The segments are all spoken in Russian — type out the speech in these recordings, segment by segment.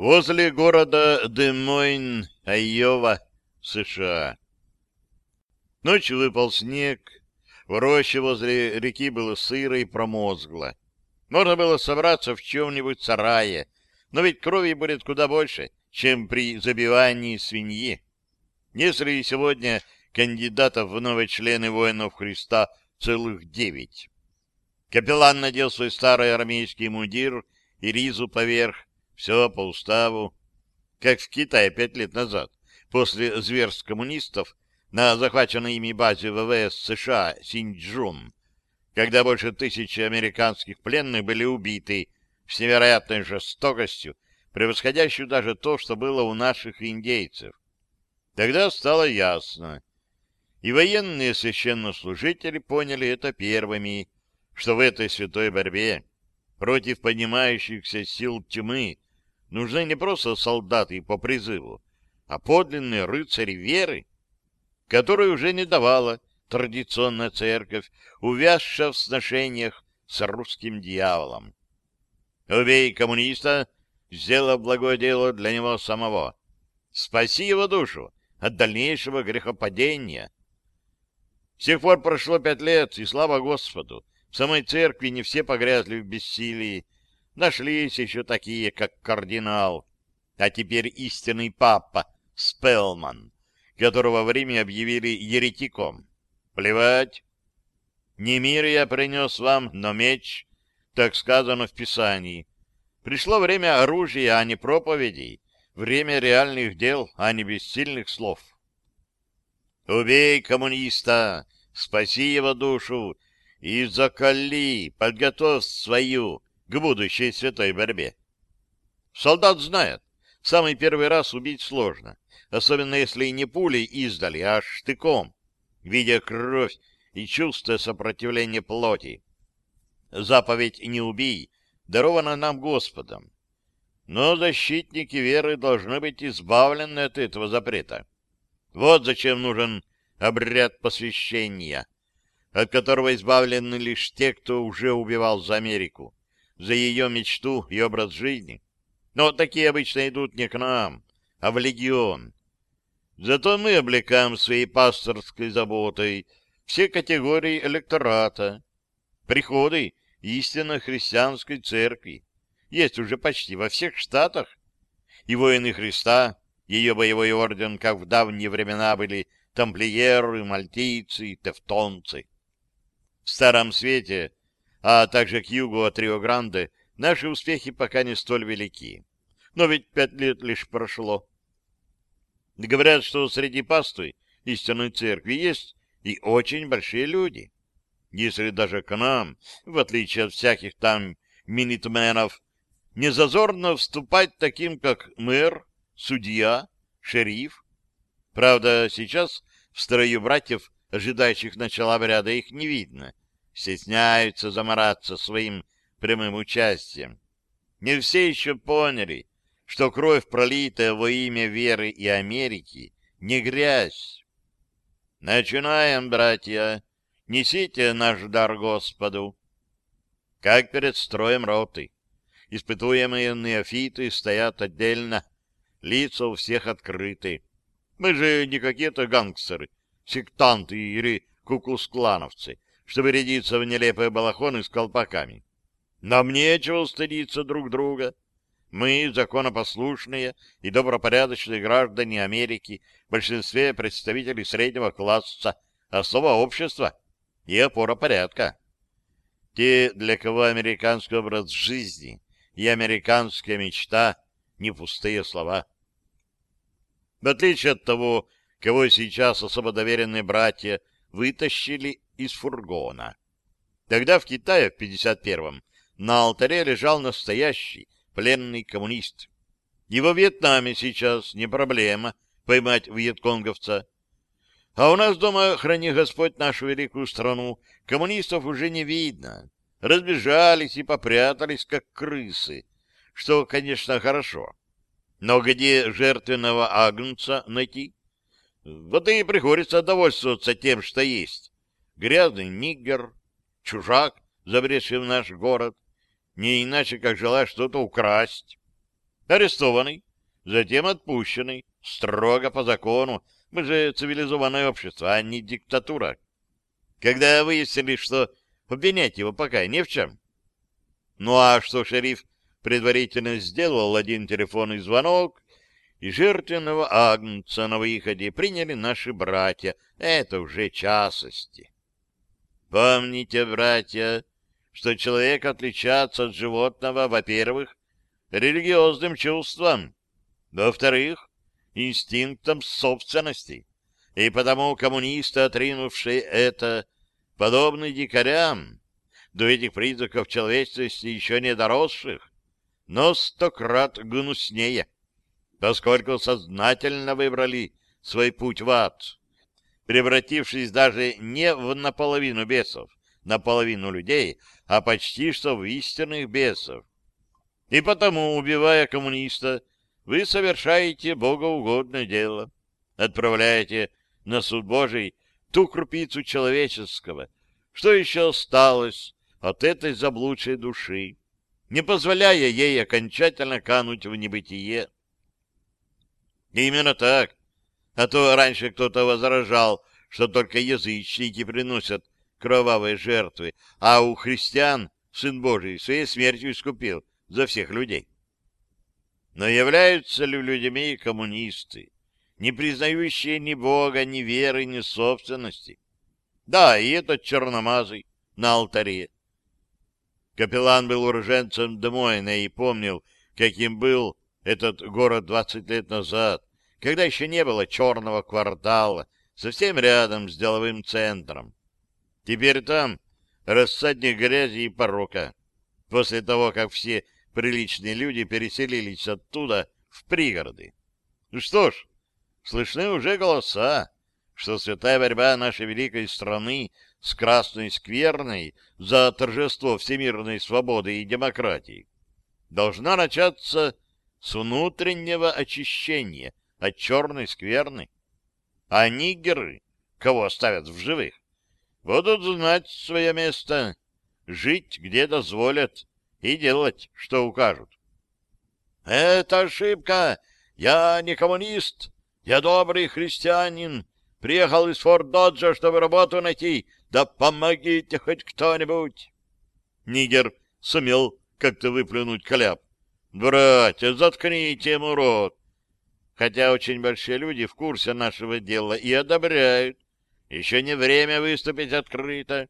возле города Демойн, Айова, США. Ночью выпал снег, в роще возле реки было сыро и промозгло. Можно было собраться в чем-нибудь сарае, но ведь крови будет куда больше, чем при забивании свиньи. Если сегодня кандидатов в новые члены воинов Христа целых девять. Капеллан надел свой старый армейский мундир и ризу поверх, все по уставу, как в Китае пять лет назад, после зверств коммунистов, на захваченной ими базе ВВС США Синьчжун, когда больше тысячи американских пленных были убиты с невероятной жестокостью, превосходящую даже то, что было у наших индейцев. Тогда стало ясно, и военные священнослужители поняли это первыми, что в этой святой борьбе против поднимающихся сил тьмы нужны не просто солдаты по призыву, а подлинные рыцари веры, которой уже не давала традиционная церковь, увязшая в сношениях с русским дьяволом. Убей коммуниста, сделав благое дело для него самого. Спаси его душу от дальнейшего грехопадения. С тех пор прошло пять лет, и слава Господу, в самой церкви не все погрязли в бессилии. Нашлись еще такие, как кардинал, а теперь истинный папа Спелман, которого в Риме объявили еретиком. Плевать. Не мир я принес вам, но меч, так сказано в Писании. Пришло время оружия, а не проповедей, время реальных дел, а не бессильных слов. Убей коммуниста, спаси его душу и закали, подготовь свою к будущей святой борьбе. Солдат знает, самый первый раз убить сложно, особенно если не пулей издали, а штыком, видя кровь и чувствуя сопротивление плоти. Заповедь «не убий» дарована нам Господом. Но защитники веры должны быть избавлены от этого запрета. Вот зачем нужен обряд посвящения, от которого избавлены лишь те, кто уже убивал за Америку, за ее мечту и образ жизни. Но такие обычно идут не к нам, а в легион. Зато мы облекаем своей пасторской заботой все категории электората. Приходы истинно христианской церкви есть уже почти во всех штатах. И воины Христа, ее боевой орден, как в давние времена были тамплиеры, мальтийцы, тевтонцы. В Старом Свете, а также к югу от Рио-Гранде, наши успехи пока не столь велики. Но ведь пять лет лишь прошло. Говорят, что среди пасты истинной церкви есть и очень большие люди. Если даже к нам, в отличие от всяких там минитменов, не зазорно вступать таким, как мэр, судья, шериф. Правда, сейчас в строю братьев, ожидающих начала обряда, их не видно. Стесняются замораться своим прямым участием. Не все еще поняли, что кровь, пролитая во имя веры и Америки, не грязь. Начинаем, братья. Несите наш дар Господу. Как перед строем роты. Испытуемые неофиты стоят отдельно, лица у всех открыты. Мы же не какие-то гангстеры, сектанты или куклус-клановцы, чтобы рядиться в нелепые балахоны с колпаками. Нам нечего стыдиться друг друга. Мы, законопослушные и добропорядочные граждане Америки, в большинстве представители среднего класса, особого общества и опора порядка. Те, для кого американский образ жизни и американская мечта — не пустые слова. В отличие от того, кого сейчас особо доверенные братья вытащили из фургона. Тогда в Китае в 51-м на алтаре лежал настоящий пленный коммунист. И во Вьетнаме сейчас не проблема поймать вьетконговца. А у нас дома, храни Господь нашу великую страну, коммунистов уже не видно. Разбежались и попрятались, как крысы, что, конечно, хорошо. Но где жертвенного агнца найти? Вот и приходится довольствоваться тем, что есть. Грязный нигер, чужак, забредший в наш город, не иначе, как желая что-то украсть. арестованный, затем отпущенный, строго по закону. Мы же цивилизованное общество, а не диктатура. Когда выяснили, что обвинять его пока не в чем. Ну а что шериф предварительно сделал один телефонный звонок, и жертвенного агнца на выходе приняли наши братья. Это уже частности. Помните, братья, что человек отличается от животного, во-первых, религиозным чувством, во-вторых, инстинктом собственности. И потому коммунисты, отринувшие это, подобны дикарям, до этих признаков человечности еще не доросших, но сто крат гнуснее, поскольку сознательно выбрали свой путь в ад, превратившись даже не в наполовину бесов, наполовину людей, а почти что в истинных бесов. И потому, убивая коммуниста, вы совершаете богоугодное дело, отправляете на суд Божий ту крупицу человеческого, что еще осталось от этой заблудшей души, не позволяя ей окончательно кануть в небытие. Именно так. А то раньше кто-то возражал, что только язычники приносят кровавые жертвы, а у христиан Сын Божий своей смертью искупил за всех людей. Но являются ли людьми коммунисты, не признающие ни Бога, ни веры, ни собственности? Да, и этот черномазый на алтаре. Капеллан был уроженцем Демойна и помнил, каким был этот город двадцать лет назад, когда еще не было черного квартала, совсем рядом с деловым центром. Теперь там рассадник грязи и порока. После того, как все приличные люди переселились оттуда в пригороды. Ну что ж, слышны уже голоса, что святая борьба нашей великой страны с красной скверной за торжество всемирной свободы и демократии должна начаться с внутреннего очищения от черной скверны. А нигеры, кого оставят в живых, будут знать свое место, жить где дозволят и делать, что укажут. «Это ошибка! Я не коммунист! Я добрый христианин! Приехал из Форт-Доджа, чтобы работу найти! Да помогите хоть кто-нибудь!» Нигер сумел как-то выплюнуть кляп. «Братья, заткните ему рот!» Хотя очень большие люди в курсе нашего дела и одобряют. Еще не время выступить открыто.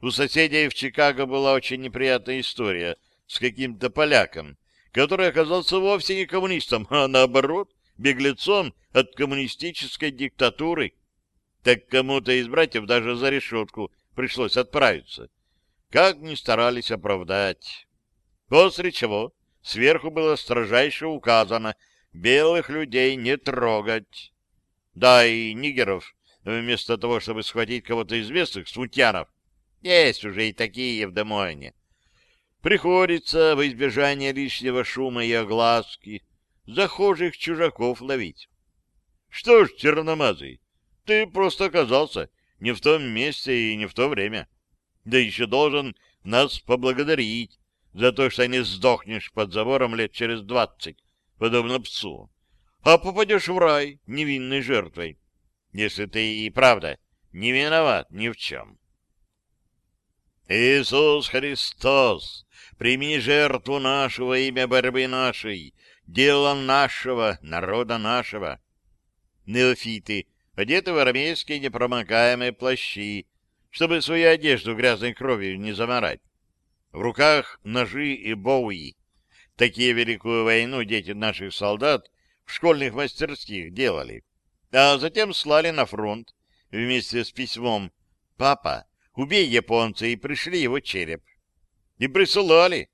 У соседей в Чикаго была очень неприятная история с каким-то поляком, который оказался вовсе не коммунистом, а наоборот, беглецом от коммунистической диктатуры. Так кому-то из братьев даже за решетку пришлось отправиться. Как ни старались оправдать. После чего сверху было строжайше указано белых людей не трогать. Да, и нигеров, вместо того, чтобы схватить кого-то из местных смутьянов, есть уже и такие в Демойне. Приходится во избежание лишнего шума и огласки захожих чужаков ловить. Что ж, черномазый, ты просто оказался не в том месте и не в то время. Да еще должен нас поблагодарить за то, что не сдохнешь под забором лет через двадцать, подобно псу, а попадешь в рай невинной жертвой, если ты и правда не виноват ни в чем. Иисус Христос, прими жертву нашего имя борьбы нашей, дело нашего, народа нашего. Неофиты, одеты в армейские непромокаемые плащи, чтобы свою одежду грязной кровью не заморать. В руках ножи и боуи. Такие Великую войну дети наших солдат в школьных мастерских делали. А затем слали на фронт вместе с письмом «Папа, убей японца» и пришли его череп. И присылали.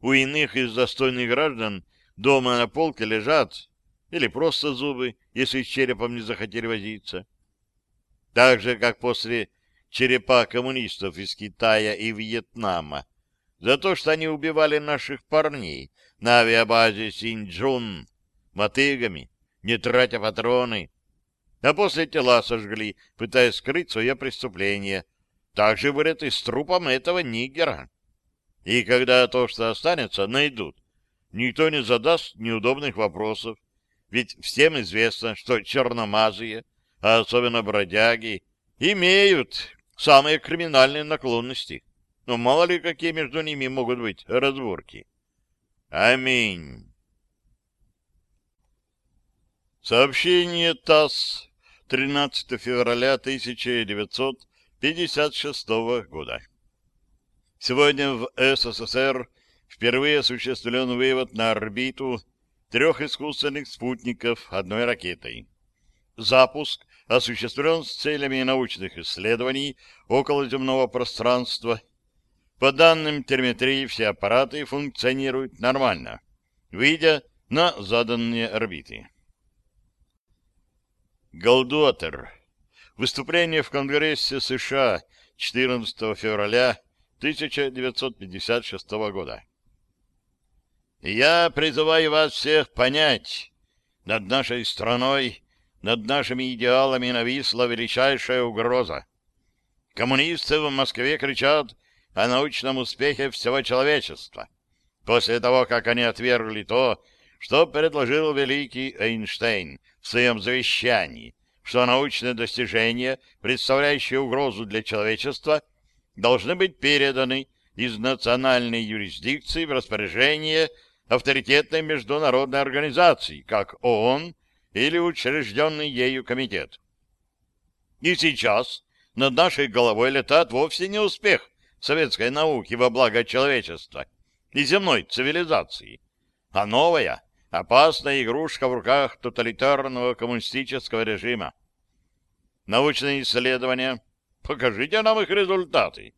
У иных из достойных граждан дома на полке лежат или просто зубы, если с черепом не захотели возиться. Так же, как после черепа коммунистов из Китая и Вьетнама, за то, что они убивали наших парней на авиабазе Синьчжун мотыгами, не тратя патроны, а после тела сожгли, пытаясь скрыть свое преступление. Так же будет и с трупом этого нигера. И когда то, что останется, найдут, никто не задаст неудобных вопросов, ведь всем известно, что черномазые, а особенно бродяги, имеют самые криминальные наклонности. Но мало ли какие между ними могут быть разборки. Аминь. Сообщение ТАСС 13 февраля 1956 года. Сегодня в СССР впервые осуществлен вывод на орбиту трех искусственных спутников одной ракетой. Запуск осуществлен с целями научных исследований околоземного пространства. По данным телеметрии, все аппараты функционируют нормально, выйдя на заданные орбиты. Голдуотер. Выступление в Конгрессе США 14 февраля 1956 года. Я призываю вас всех понять, над нашей страной, над нашими идеалами нависла величайшая угроза. Коммунисты в Москве кричат о научном успехе всего человечества. После того, как они отвергли то, что предложил великий Эйнштейн в своем завещании, что научные достижения, представляющие угрозу для человечества, должны быть переданы из национальной юрисдикции в распоряжение авторитетной международной организации, как ООН или учрежденный ею комитет. И сейчас над нашей головой летает вовсе не успех советской науки во благо человечества и земной цивилизации, а новая, опасная игрушка в руках тоталитарного коммунистического режима. Научные исследования, покажите нам их результаты.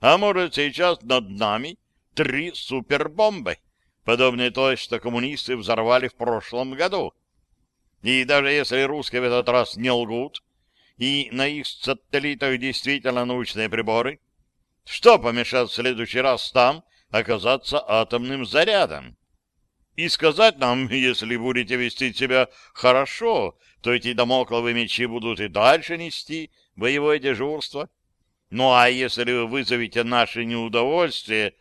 А может, сейчас над нами три супербомбы, подобные той, что коммунисты взорвали в прошлом году. И даже если русские в этот раз не лгут, и на их сателлитах действительно научные приборы, что помешает в следующий раз там оказаться атомным зарядом? И сказать нам, если будете вести себя хорошо, то эти домокловые мечи будут и дальше нести боевое дежурство. Ну а если вы вызовете наше неудовольствие,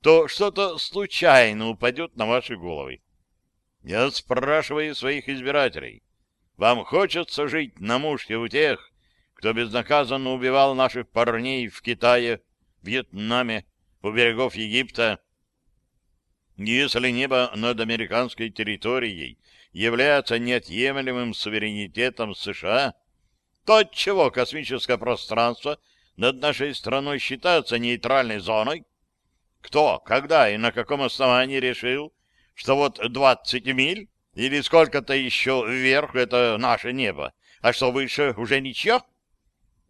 то что-то случайно упадет на ваши головы. Я спрашиваю своих избирателей, вам хочется жить на мушке у тех, кто безнаказанно убивал наших парней в Китае, Вьетнаме, у берегов Египта, если небо над американской территорией является неотъемлемым суверенитетом США, то отчего космическое пространство над нашей страной считается нейтральной зоной? Кто, когда и на каком основании решил, что вот 20 миль или сколько-то еще вверх — это наше небо, а что выше — уже ничего?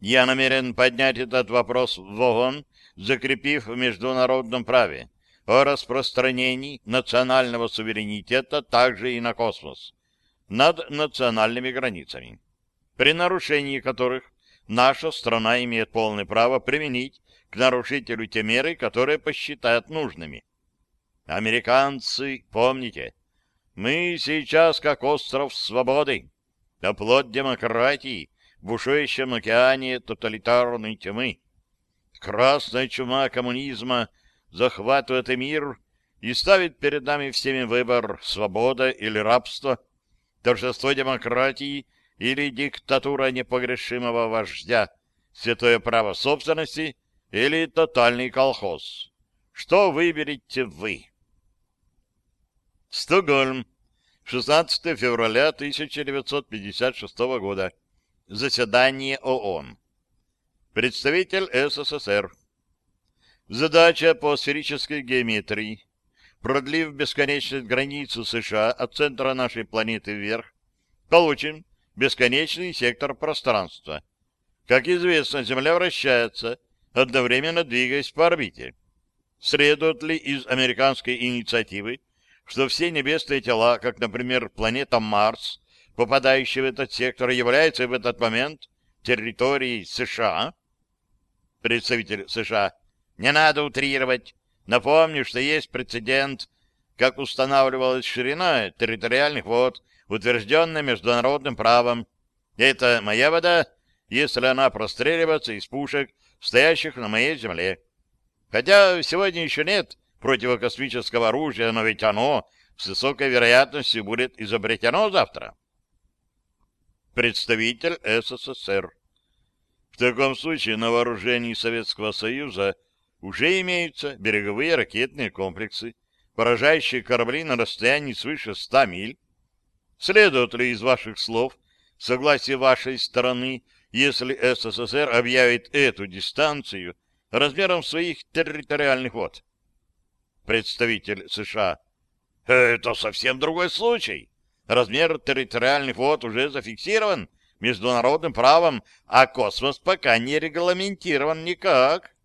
Я намерен поднять этот вопрос в ООН, закрепив в международном праве о распространении национального суверенитета также и на космос, над национальными границами, при нарушении которых наша страна имеет полное право применить к нарушителю те меры, которые посчитает нужными. Американцы, помните, мы сейчас как остров свободы, оплот демократии в бушующем океане тоталитарной тьмы. Красная чума коммунизма — захватывает мир и ставит перед нами всеми выбор свобода или рабство, торжество демократии или диктатура непогрешимого вождя, святое право собственности или тотальный колхоз. Что выберете вы? Стокгольм, 16 февраля 1956 года. Заседание ООН. Представитель СССР. Задача по сферической геометрии. Продлив бесконечность границу США от центра нашей планеты вверх, получим бесконечный сектор пространства. Как известно, Земля вращается, одновременно двигаясь по орбите. Следует ли из американской инициативы, что все небесные тела, как, например, планета Марс, попадающие в этот сектор, являются в этот момент территорией США? Представитель США не надо утрировать. Напомню, что есть прецедент, как устанавливалась ширина территориальных вод, утвержденная международным правом. Это моя вода, если она простреливается из пушек, стоящих на моей земле. Хотя сегодня еще нет противокосмического оружия, но ведь оно с высокой вероятностью будет изобретено завтра. Представитель СССР. В таком случае на вооружении Советского Союза уже имеются береговые ракетные комплексы, поражающие корабли на расстоянии свыше 100 миль. Следует ли из ваших слов согласие вашей стороны, если СССР объявит эту дистанцию размером своих территориальных вод? Представитель США. Это совсем другой случай. Размер территориальных вод уже зафиксирован международным правом, а космос пока не регламентирован никак.